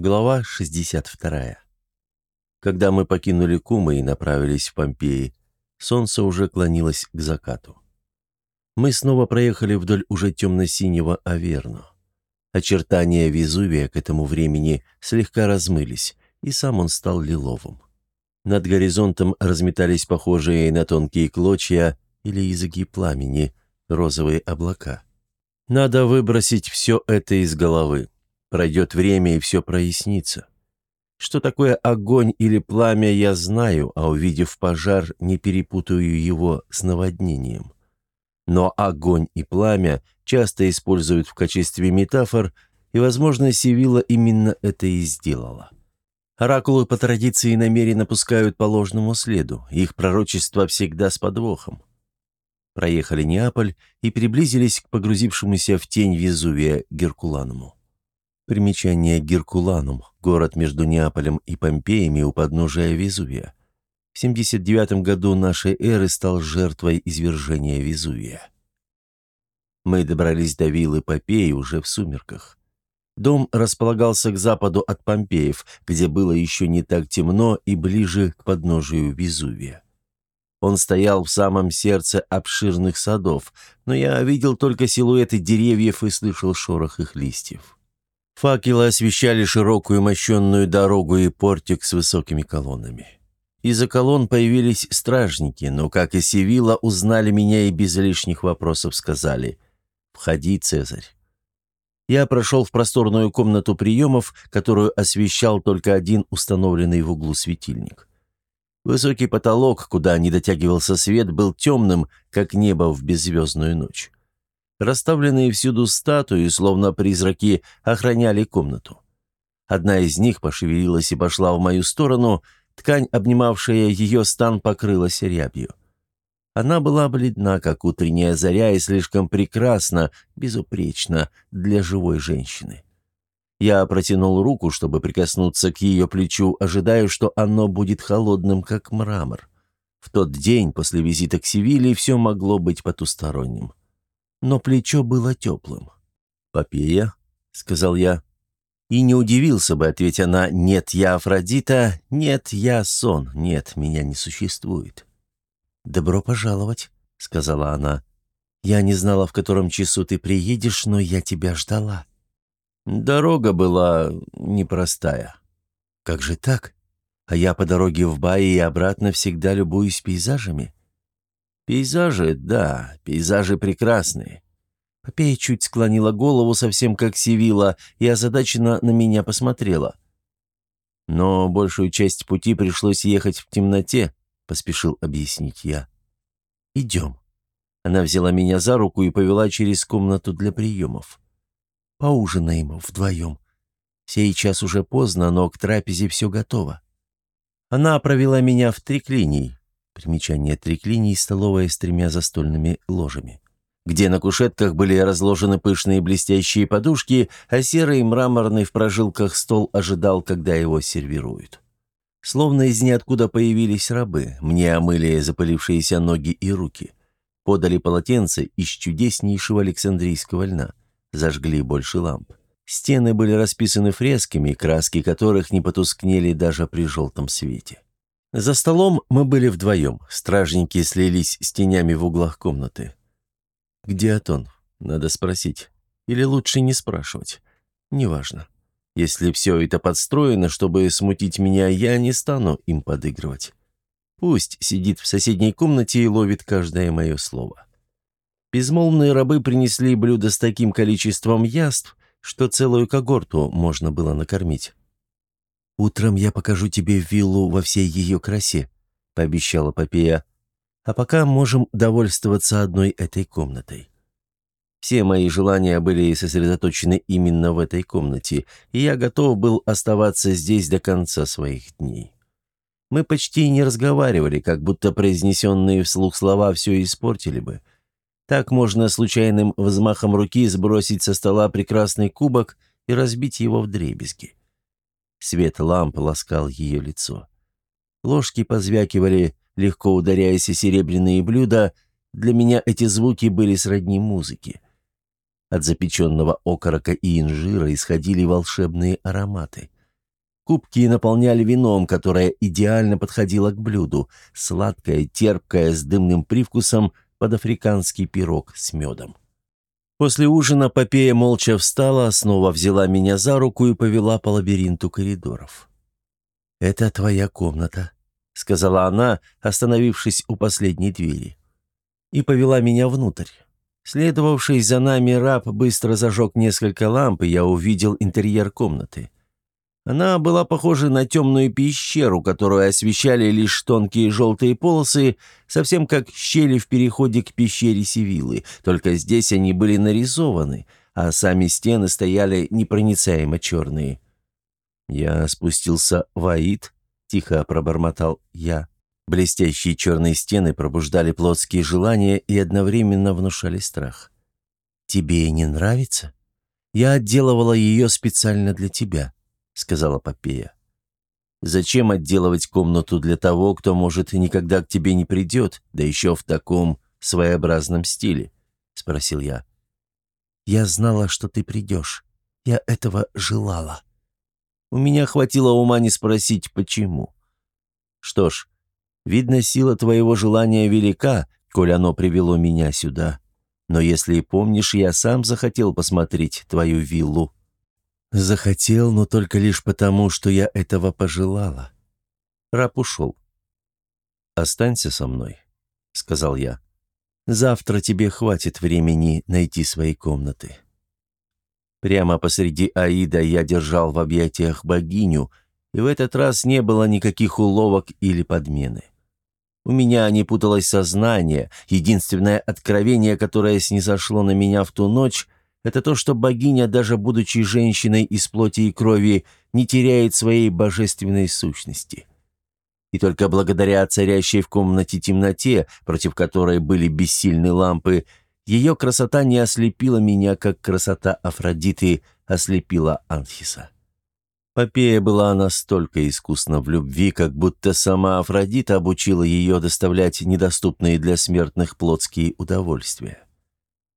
Глава 62. Когда мы покинули Кумы и направились в Помпеи, солнце уже клонилось к закату. Мы снова проехали вдоль уже темно-синего Аверну. Очертания Везувия к этому времени слегка размылись, и сам он стал лиловым. Над горизонтом разметались похожие на тонкие клочья или языки пламени розовые облака. Надо выбросить все это из головы. Пройдет время, и все прояснится. Что такое огонь или пламя, я знаю, а увидев пожар, не перепутаю его с наводнением. Но огонь и пламя часто используют в качестве метафор, и, возможно, Сивила именно это и сделала. Оракулы по традиции намеренно пускают по ложному следу, их пророчество всегда с подвохом. Проехали Неаполь и приблизились к погрузившемуся в тень Везувия Геркулануму. Примечание Геркуланум – город между Неаполем и Помпеями у подножия Везувия. В 79 году нашей эры стал жертвой извержения Везувия. Мы добрались до виллы Попеи уже в сумерках. Дом располагался к западу от Помпеев, где было еще не так темно и ближе к подножию Везувия. Он стоял в самом сердце обширных садов, но я видел только силуэты деревьев и слышал шорох их листьев. Факелы освещали широкую мощенную дорогу и портик с высокими колоннами. Из-за колонн появились стражники, но, как и Севила, узнали меня и без лишних вопросов сказали «Входи, Цезарь». Я прошел в просторную комнату приемов, которую освещал только один установленный в углу светильник. Высокий потолок, куда не дотягивался свет, был темным, как небо в беззвездную ночь. Расставленные всюду статуи, словно призраки, охраняли комнату. Одна из них пошевелилась и пошла в мою сторону, ткань, обнимавшая ее стан, покрылась рябью. Она была бледна, как утренняя заря, и слишком прекрасна, безупречна для живой женщины. Я протянул руку, чтобы прикоснуться к ее плечу, ожидая, что оно будет холодным, как мрамор. В тот день, после визита к Севилии, все могло быть потусторонним но плечо было теплым. «Попея?» — сказал я. И не удивился бы, ответь она, «Нет, я Афродита, нет, я сон, нет, меня не существует». «Добро пожаловать», — сказала она. «Я не знала, в котором часу ты приедешь, но я тебя ждала». Дорога была непростая. «Как же так? А я по дороге в Баи и обратно всегда любуюсь пейзажами». Пейзажи, да, пейзажи прекрасные. Попея чуть склонила голову, совсем как Севила, и озадаченно на меня посмотрела. Но большую часть пути пришлось ехать в темноте, поспешил объяснить я. «Идем». Она взяла меня за руку и повела через комнату для приемов. «Поужинаем вдвоем. Сейчас уже поздно, но к трапезе все готово». Она провела меня в триклиний, Примечание триклиний – столовая с тремя застольными ложами где на кушетках были разложены пышные блестящие подушки, а серый мраморный в прожилках стол ожидал, когда его сервируют. Словно из ниоткуда появились рабы, мне омыли запылившиеся ноги и руки. Подали полотенце из чудеснейшего александрийского льна. Зажгли больше ламп. Стены были расписаны фресками, краски которых не потускнели даже при желтом свете. За столом мы были вдвоем. Стражники слились с тенями в углах комнаты. «Где Атон?» Надо спросить. Или лучше не спрашивать. Неважно. Если все это подстроено, чтобы смутить меня, я не стану им подыгрывать. Пусть сидит в соседней комнате и ловит каждое мое слово. Безмолвные рабы принесли блюдо с таким количеством яств, что целую когорту можно было накормить. «Утром я покажу тебе виллу во всей ее красе», — пообещала Попея. «А пока можем довольствоваться одной этой комнатой». Все мои желания были сосредоточены именно в этой комнате, и я готов был оставаться здесь до конца своих дней. Мы почти не разговаривали, как будто произнесенные вслух слова все испортили бы. Так можно случайным взмахом руки сбросить со стола прекрасный кубок и разбить его в дребезги. Свет ламп ласкал ее лицо. Ложки позвякивали, легко ударяясь о серебряные блюда. Для меня эти звуки были сродни музыке. От запеченного окорока и инжира исходили волшебные ароматы. Кубки наполняли вином, которое идеально подходило к блюду, сладкое, терпкое, с дымным привкусом, под африканский пирог с медом. После ужина Попея молча встала, снова взяла меня за руку и повела по лабиринту коридоров. «Это твоя комната», — сказала она, остановившись у последней двери. И повела меня внутрь. Следовавший за нами раб быстро зажег несколько ламп, и я увидел интерьер комнаты. Она была похожа на темную пещеру, которую освещали лишь тонкие желтые полосы, совсем как щели в переходе к пещере Сивилы, только здесь они были нарисованы, а сами стены стояли непроницаемо черные. «Я спустился в Аид», — тихо пробормотал я. Блестящие черные стены пробуждали плотские желания и одновременно внушали страх. «Тебе не нравится? Я отделывала ее специально для тебя» сказала Попея. «Зачем отделывать комнату для того, кто, может, никогда к тебе не придет, да еще в таком своеобразном стиле?» — спросил я. «Я знала, что ты придешь. Я этого желала. У меня хватило ума не спросить, почему. Что ж, видно, сила твоего желания велика, коль оно привело меня сюда. Но если помнишь, я сам захотел посмотреть твою виллу». Захотел, но только лишь потому, что я этого пожелала. Раб ушел. «Останься со мной», — сказал я. «Завтра тебе хватит времени найти свои комнаты». Прямо посреди Аида я держал в объятиях богиню, и в этот раз не было никаких уловок или подмены. У меня не путалось сознание, единственное откровение, которое снизошло на меня в ту ночь, это то, что богиня, даже будучи женщиной из плоти и крови, не теряет своей божественной сущности. И только благодаря царящей в комнате темноте, против которой были бессильны лампы, ее красота не ослепила меня, как красота Афродиты ослепила Анхиса. Попея была настолько искусна в любви, как будто сама Афродита обучила ее доставлять недоступные для смертных плотские удовольствия.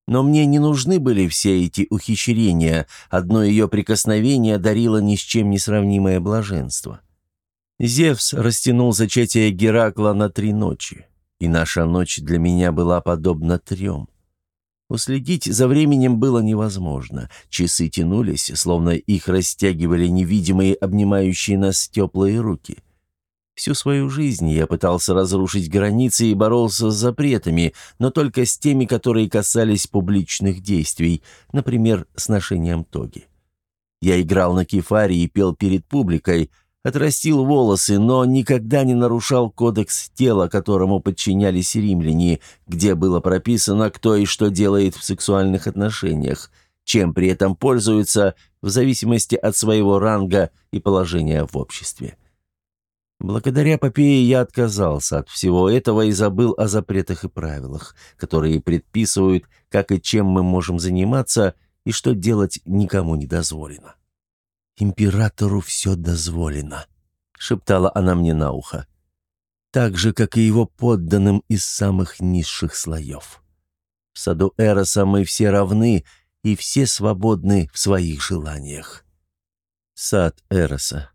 Но мне не нужны были все эти ухищрения, одно ее прикосновение дарило ни с чем не сравнимое блаженство. Зевс растянул зачатие Геракла на три ночи, и наша ночь для меня была подобна трем. Уследить за временем было невозможно. Часы тянулись, словно их растягивали невидимые обнимающие нас теплые руки — Всю свою жизнь я пытался разрушить границы и боролся с запретами, но только с теми, которые касались публичных действий, например, с ношением тоги. Я играл на кефаре и пел перед публикой, отрастил волосы, но никогда не нарушал кодекс тела, которому подчинялись римляне, где было прописано, кто и что делает в сексуальных отношениях, чем при этом пользуется в зависимости от своего ранга и положения в обществе. Благодаря Попее я отказался от всего этого и забыл о запретах и правилах, которые предписывают, как и чем мы можем заниматься и что делать никому не дозволено. «Императору все дозволено», — шептала она мне на ухо. «Так же, как и его подданным из самых низших слоев. В саду Эроса мы все равны и все свободны в своих желаниях». Сад Эроса.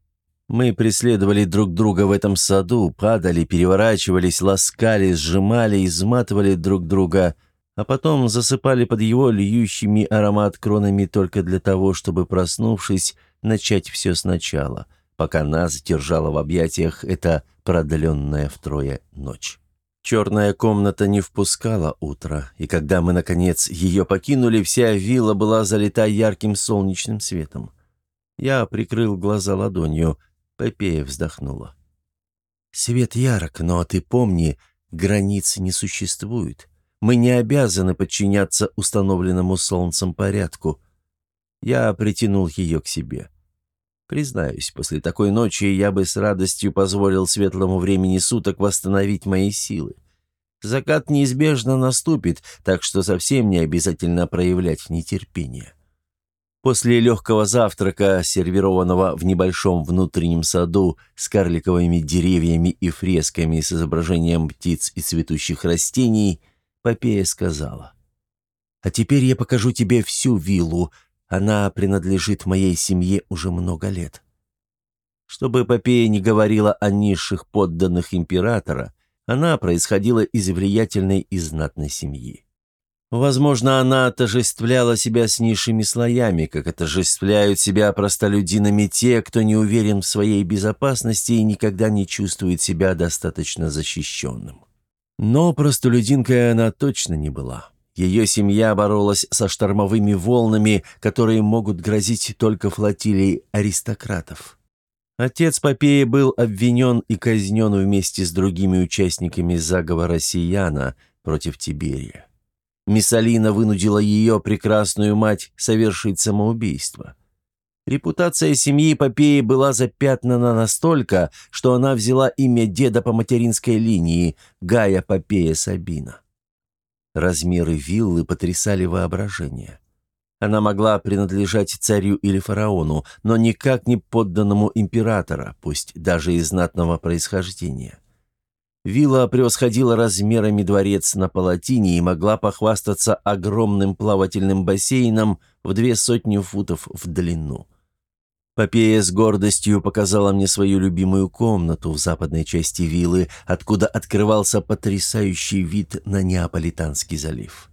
Мы преследовали друг друга в этом саду, падали, переворачивались, ласкали, сжимали, изматывали друг друга, а потом засыпали под его льющими аромат кронами только для того, чтобы, проснувшись, начать все сначала, пока нас держала в объятиях эта продленная втрое ночь. Черная комната не впускала утро, и когда мы, наконец, ее покинули, вся вилла была залита ярким солнечным светом. Я прикрыл глаза ладонью – Пепея вздохнула. «Свет ярок, но ты помни, границ не существует. Мы не обязаны подчиняться установленному солнцем порядку». Я притянул ее к себе. Признаюсь, после такой ночи я бы с радостью позволил светлому времени суток восстановить мои силы. Закат неизбежно наступит, так что совсем не обязательно проявлять нетерпение. После легкого завтрака, сервированного в небольшом внутреннем саду с карликовыми деревьями и фресками с изображением птиц и цветущих растений, Попея сказала, «А теперь я покажу тебе всю виллу. Она принадлежит моей семье уже много лет». Чтобы Попея не говорила о низших подданных императора, она происходила из влиятельной и знатной семьи. Возможно, она отождествляла себя с низшими слоями, как отождествляют себя простолюдинами те, кто не уверен в своей безопасности и никогда не чувствует себя достаточно защищенным. Но простолюдинкой она точно не была. Ее семья боролась со штормовыми волнами, которые могут грозить только флотилией аристократов. Отец Попеи был обвинен и казнен вместе с другими участниками заговора Сияна против Тиберия. Миссалина вынудила ее прекрасную мать совершить самоубийство. Репутация семьи Попеи была запятнана настолько, что она взяла имя деда по материнской линии Гая Попея Сабина. Размеры виллы потрясали воображение. Она могла принадлежать царю или фараону, но никак не подданному императора, пусть даже из знатного происхождения. Вилла превосходила размерами дворец на Палатине и могла похвастаться огромным плавательным бассейном в две сотни футов в длину. Попея с гордостью показала мне свою любимую комнату в западной части виллы, откуда открывался потрясающий вид на Неаполитанский залив.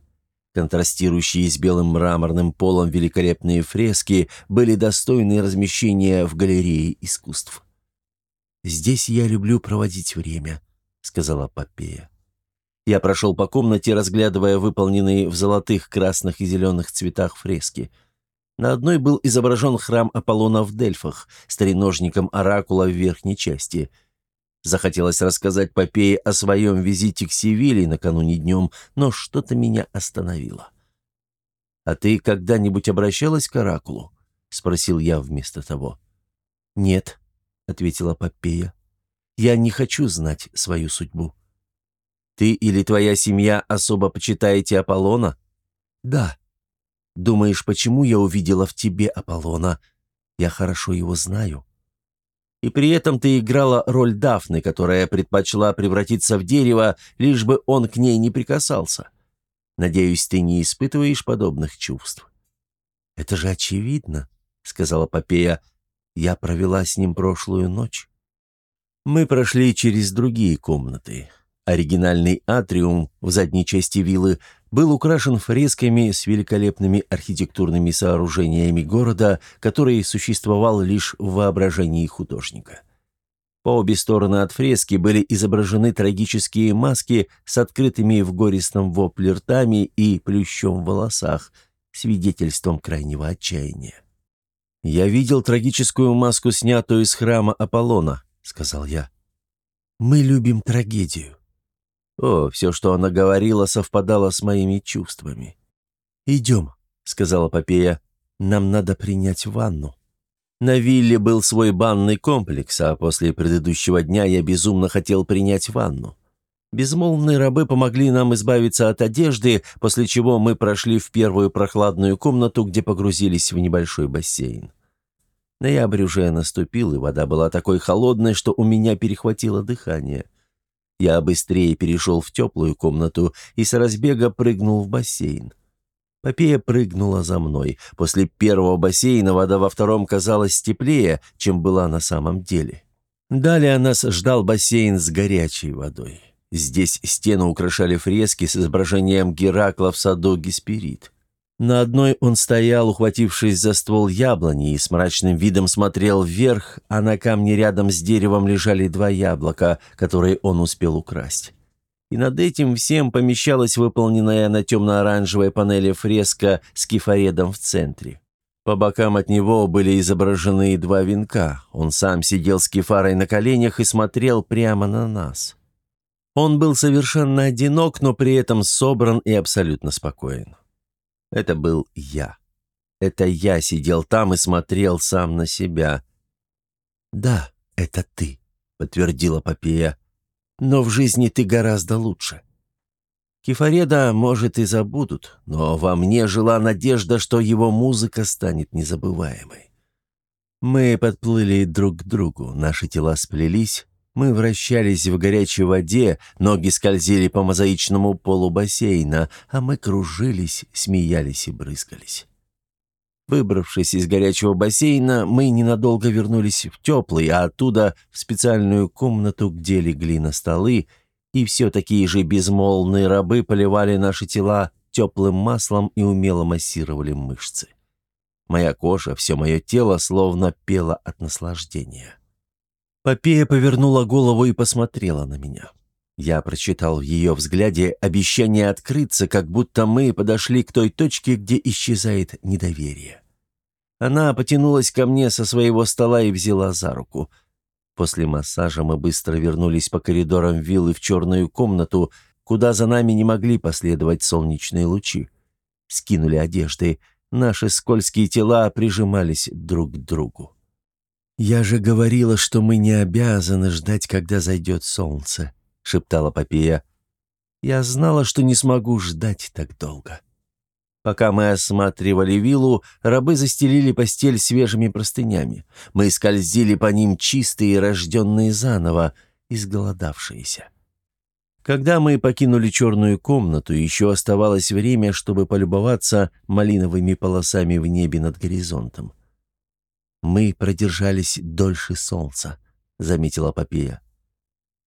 Контрастирующие с белым мраморным полом великолепные фрески были достойны размещения в галерее искусств. «Здесь я люблю проводить время», — сказала Попея. Я прошел по комнате, разглядывая выполненные в золотых, красных и зеленых цветах фрески. На одной был изображен храм Аполлона в Дельфах с треножником оракула в верхней части — Захотелось рассказать Попее о своем визите к Севиле накануне днем, но что-то меня остановило. «А ты когда-нибудь обращалась к Оракулу?» — спросил я вместо того. «Нет», — ответила Попея. «Я не хочу знать свою судьбу». «Ты или твоя семья особо почитаете Аполлона?» «Да». «Думаешь, почему я увидела в тебе Аполлона? Я хорошо его знаю». И при этом ты играла роль Дафны, которая предпочла превратиться в дерево, лишь бы он к ней не прикасался. Надеюсь, ты не испытываешь подобных чувств». «Это же очевидно», — сказала Попея. «Я провела с ним прошлую ночь». Мы прошли через другие комнаты. Оригинальный атриум в задней части виллы был украшен фресками с великолепными архитектурными сооружениями города, который существовал лишь в воображении художника. По обе стороны от фрески были изображены трагические маски с открытыми в горестном вопле ртами и плющом в волосах, свидетельством крайнего отчаяния. «Я видел трагическую маску, снятую из храма Аполлона», — сказал я. «Мы любим трагедию», о, все, что она говорила, совпадало с моими чувствами. «Идем», — сказала Попея, — «нам надо принять ванну». На вилле был свой банный комплекс, а после предыдущего дня я безумно хотел принять ванну. Безмолвные рабы помогли нам избавиться от одежды, после чего мы прошли в первую прохладную комнату, где погрузились в небольшой бассейн. Ноябрь уже наступил, и вода была такой холодной, что у меня перехватило дыхание. Я быстрее перешел в теплую комнату и с разбега прыгнул в бассейн. Попея прыгнула за мной. После первого бассейна вода во втором казалась теплее, чем была на самом деле. Далее нас ждал бассейн с горячей водой. Здесь стены украшали фрески с изображением Геракла в саду Гесперид. На одной он стоял, ухватившись за ствол яблони, и с мрачным видом смотрел вверх, а на камне рядом с деревом лежали два яблока, которые он успел украсть. И над этим всем помещалась выполненная на темно-оранжевой панели фреска с кефаредом в центре. По бокам от него были изображены два венка. Он сам сидел с кефарой на коленях и смотрел прямо на нас. Он был совершенно одинок, но при этом собран и абсолютно спокоен. Это был я. Это я сидел там и смотрел сам на себя. «Да, это ты», — подтвердила Попея. «Но в жизни ты гораздо лучше». Кефареда, может, и забудут, но во мне жила надежда, что его музыка станет незабываемой. Мы подплыли друг к другу, наши тела сплелись, мы вращались в горячей воде, ноги скользили по мозаичному полу бассейна, а мы кружились, смеялись и брызгались. Выбравшись из горячего бассейна, мы ненадолго вернулись в теплый, а оттуда в специальную комнату, где легли на столы, и все такие же безмолвные рабы поливали наши тела теплым маслом и умело массировали мышцы. Моя кожа, все мое тело словно пело от наслаждения. Попея повернула голову и посмотрела на меня. Я прочитал в ее взгляде обещание открыться, как будто мы подошли к той точке, где исчезает недоверие. Она потянулась ко мне со своего стола и взяла за руку. После массажа мы быстро вернулись по коридорам виллы в черную комнату, куда за нами не могли последовать солнечные лучи. Скинули одежды, наши скользкие тела прижимались друг к другу. «Я же говорила, что мы не обязаны ждать, когда зайдет солнце», — шептала Попея. «Я знала, что не смогу ждать так долго». Пока мы осматривали виллу, рабы застелили постель свежими простынями. Мы скользили по ним чистые, рожденные заново, изголодавшиеся. Когда мы покинули черную комнату, еще оставалось время, чтобы полюбоваться малиновыми полосами в небе над горизонтом. «Мы продержались дольше солнца», — заметила Попея.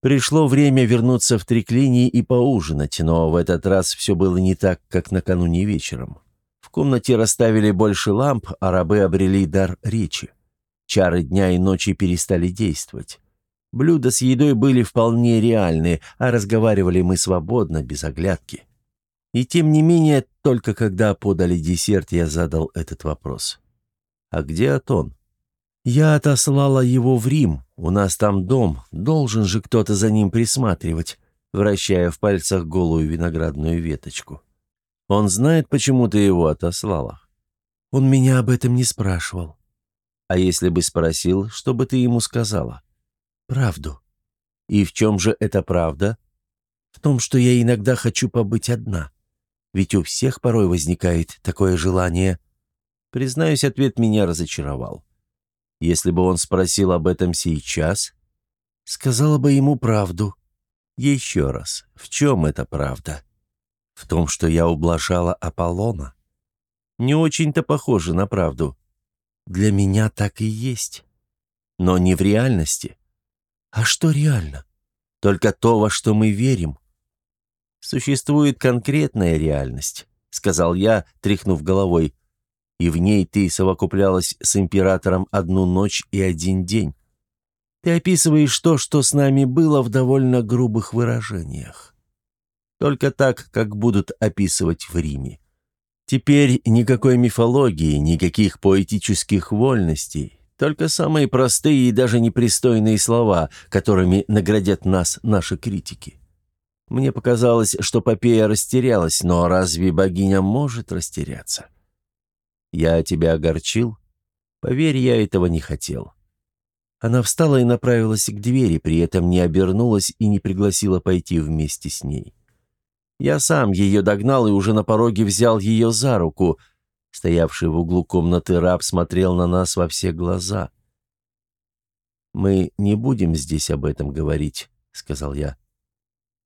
Пришло время вернуться в Триклинии и поужинать, но в этот раз все было не так, как накануне вечером. В комнате расставили больше ламп, а рабы обрели дар речи. Чары дня и ночи перестали действовать. Блюда с едой были вполне реальны, а разговаривали мы свободно, без оглядки. И тем не менее, только когда подали десерт, я задал этот вопрос. «А где Атон?» «Я отослала его в Рим. У нас там дом. Должен же кто-то за ним присматривать», вращая в пальцах голую виноградную веточку. «Он знает, почему ты его отослала?» «Он меня об этом не спрашивал». «А если бы спросил, что бы ты ему сказала?» «Правду». «И в чем же эта правда?» «В том, что я иногда хочу побыть одна. Ведь у всех порой возникает такое желание». Признаюсь, ответ меня разочаровал. Если бы он спросил об этом сейчас, сказала бы ему правду. Еще раз, в чем эта правда? В том, что я ублажала Аполлона? Не очень-то похоже на правду. Для меня так и есть. Но не в реальности. А что реально? Только то, во что мы верим. Существует конкретная реальность, сказал я, тряхнув головой и в ней ты совокуплялась с императором одну ночь и один день. Ты описываешь то, что с нами было в довольно грубых выражениях. Только так, как будут описывать в Риме. Теперь никакой мифологии, никаких поэтических вольностей, только самые простые и даже непристойные слова, которыми наградят нас наши критики. Мне показалось, что Попея растерялась, но разве богиня может растеряться? Я тебя огорчил? Поверь, я этого не хотел». Она встала и направилась к двери, при этом не обернулась и не пригласила пойти вместе с ней. Я сам ее догнал и уже на пороге взял ее за руку. Стоявший в углу комнаты раб смотрел на нас во все глаза. «Мы не будем здесь об этом говорить», — сказал я.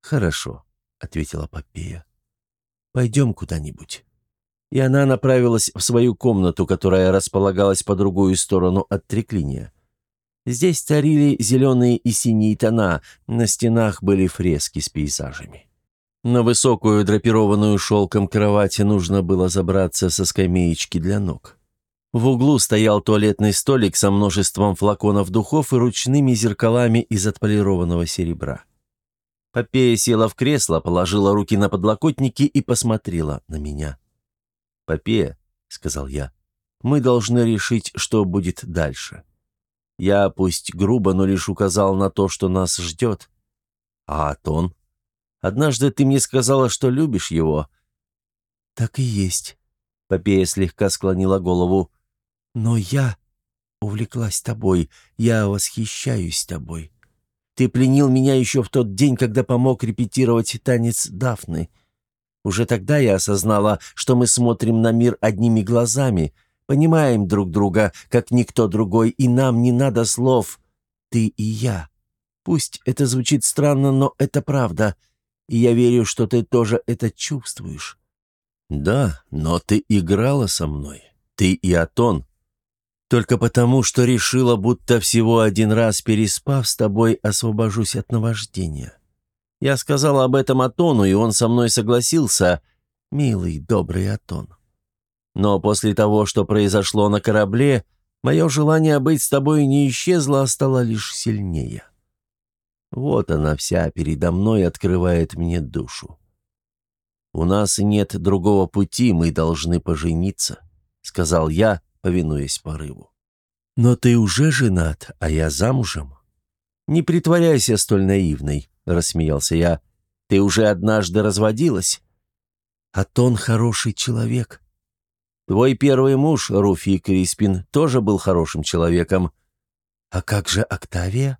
«Хорошо», — ответила Попея. «Пойдем куда-нибудь» и она направилась в свою комнату, которая располагалась по другую сторону от треклиния. Здесь царили зеленые и синие тона, на стенах были фрески с пейзажами. На высокую драпированную шелком кровати нужно было забраться со скамеечки для ног. В углу стоял туалетный столик со множеством флаконов духов и ручными зеркалами из отполированного серебра. Попея села в кресло, положила руки на подлокотники и посмотрела на меня. «Попея», — сказал я, — «мы должны решить, что будет дальше. Я, пусть грубо, но лишь указал на то, что нас ждет. А Атон? Однажды ты мне сказала, что любишь его». «Так и есть», — Попея слегка склонила голову. «Но я увлеклась тобой, я восхищаюсь тобой. Ты пленил меня еще в тот день, когда помог репетировать танец Дафны». Уже тогда я осознала, что мы смотрим на мир одними глазами, понимаем друг друга, как никто другой, и нам не надо слов «ты и я». Пусть это звучит странно, но это правда, и я верю, что ты тоже это чувствуешь. Да, но ты играла со мной. Ты и Атон, только потому, что решила, будто всего один раз переспав с тобой, освобожусь от наваждения. Я сказал об этом Атону, и он со мной согласился, милый, добрый Атон. Но после того, что произошло на корабле, мое желание быть с тобой не исчезло, а стало лишь сильнее. Вот она вся передо мной открывает мне душу. «У нас нет другого пути, мы должны пожениться», — сказал я, повинуясь порыву. «Но ты уже женат, а я замужем». «Не притворяйся столь наивной», — рассмеялся я. «Ты уже однажды разводилась?» «А тон хороший человек». «Твой первый муж, Руфи Криспин, тоже был хорошим человеком». «А как же Октавия?»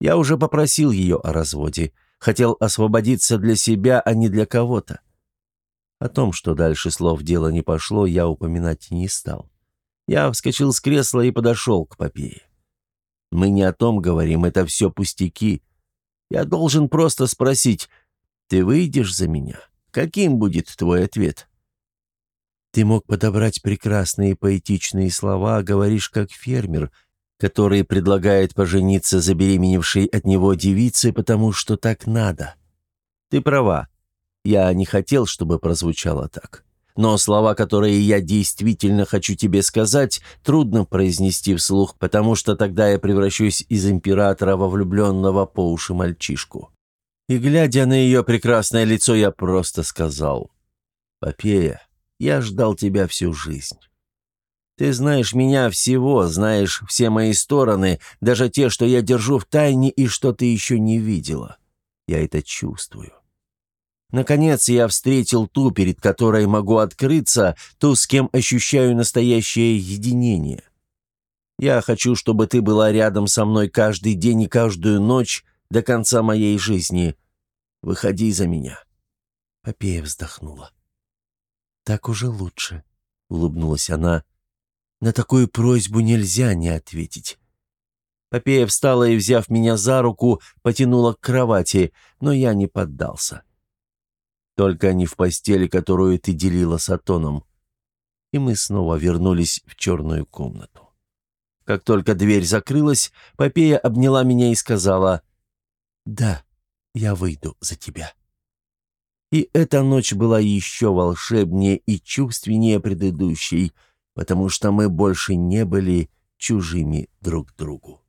«Я уже попросил ее о разводе. Хотел освободиться для себя, а не для кого-то». О том, что дальше слов дело не пошло, я упоминать не стал. Я вскочил с кресла и подошел к Попее. «Мы не о том говорим, это все пустяки. Я должен просто спросить, ты выйдешь за меня? Каким будет твой ответ?» «Ты мог подобрать прекрасные поэтичные слова, говоришь как фермер», который предлагает пожениться забеременевшей от него девице, потому что так надо. Ты права. Я не хотел, чтобы прозвучало так. Но слова, которые я действительно хочу тебе сказать, трудно произнести вслух, потому что тогда я превращусь из императора во влюбленного по уши мальчишку. И, глядя на ее прекрасное лицо, я просто сказал, «Попея, я ждал тебя всю жизнь. Ты знаешь меня всего, знаешь все мои стороны, даже те, что я держу в тайне и что ты еще не видела. Я это чувствую. Наконец я встретил ту, перед которой могу открыться, ту, с кем ощущаю настоящее единение. Я хочу, чтобы ты была рядом со мной каждый день и каждую ночь до конца моей жизни. Выходи за меня». Попея вздохнула. «Так уже лучше», — улыбнулась она. «На такую просьбу нельзя не ответить». Попея встала и, взяв меня за руку, потянула к кровати, но я не поддался. Только не в постели, которую ты делила с Атоном. И мы снова вернулись в черную комнату. Как только дверь закрылась, Попея обняла меня и сказала «Да, я выйду за тебя». И эта ночь была еще волшебнее и чувственнее предыдущей, потому что мы больше не были чужими друг другу.